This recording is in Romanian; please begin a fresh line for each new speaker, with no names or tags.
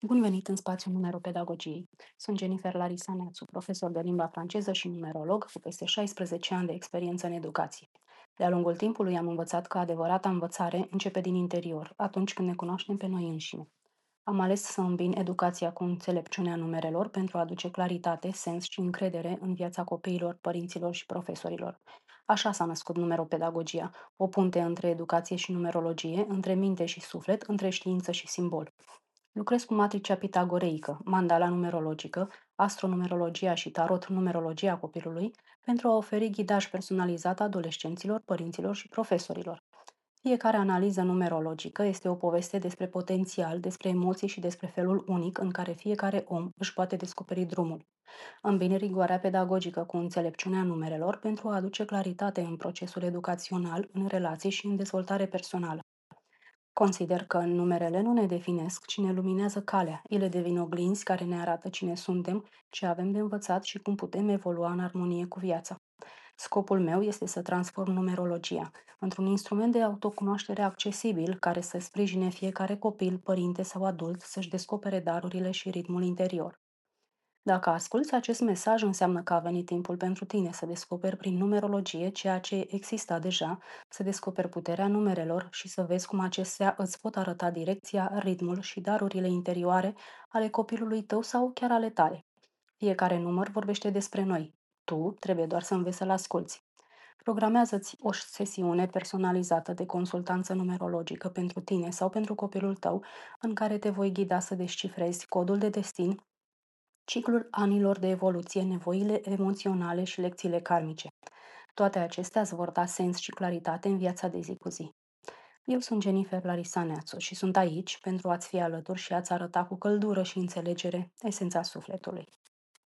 Bun venit în spațiul numeropedagogiei. Sunt Jennifer Larisa Neațu, profesor de limba franceză și numerolog cu peste 16 ani de experiență în educație. De-a lungul timpului am învățat că adevărata învățare începe din interior, atunci când ne cunoaștem pe noi înșine. Am ales să îmbin educația cu înțelepciunea numerelor pentru a aduce claritate, sens și încredere în viața copiilor, părinților și profesorilor. Așa s-a născut numeropedagogia, o punte între educație și numerologie, între minte și suflet, între știință și simbol. Lucrez cu matricea pitagoreică, mandala numerologică, astronumerologia și tarot numerologia copilului pentru a oferi ghidaj personalizat adolescenților, părinților și profesorilor. Fiecare analiză numerologică este o poveste despre potențial, despre emoții și despre felul unic în care fiecare om își poate descoperi drumul. Îmbine rigoarea pedagogică cu înțelepciunea numerelor pentru a aduce claritate în procesul educațional, în relații și în dezvoltare personală. Consider că numerele nu ne definesc, ci ne luminează calea. Ele devin oglinzi care ne arată cine suntem, ce avem de învățat și cum putem evolua în armonie cu viața. Scopul meu este să transform numerologia într-un instrument de autocunoaștere accesibil care să sprijine fiecare copil, părinte sau adult să-și descopere darurile și ritmul interior. Dacă asculți acest mesaj, înseamnă că a venit timpul pentru tine să descoperi prin numerologie ceea ce exista deja, să descoperi puterea numerelor și să vezi cum acestea îți pot arăta direcția, ritmul și darurile interioare ale copilului tău sau chiar ale tale. Fiecare număr vorbește despre noi. Tu trebuie doar să înveți să-l asculți. Programează-ți o sesiune personalizată de consultanță numerologică pentru tine sau pentru copilul tău, în care te voi ghida să descifrezi codul de destin ciclul anilor de evoluție, nevoile emoționale și lecțiile karmice. Toate acestea îți vor da sens și claritate în viața de zi cu zi. Eu sunt Jennifer Larisa Neațu și sunt aici pentru a-ți fi alături și a-ți arăta cu căldură și înțelegere esența sufletului.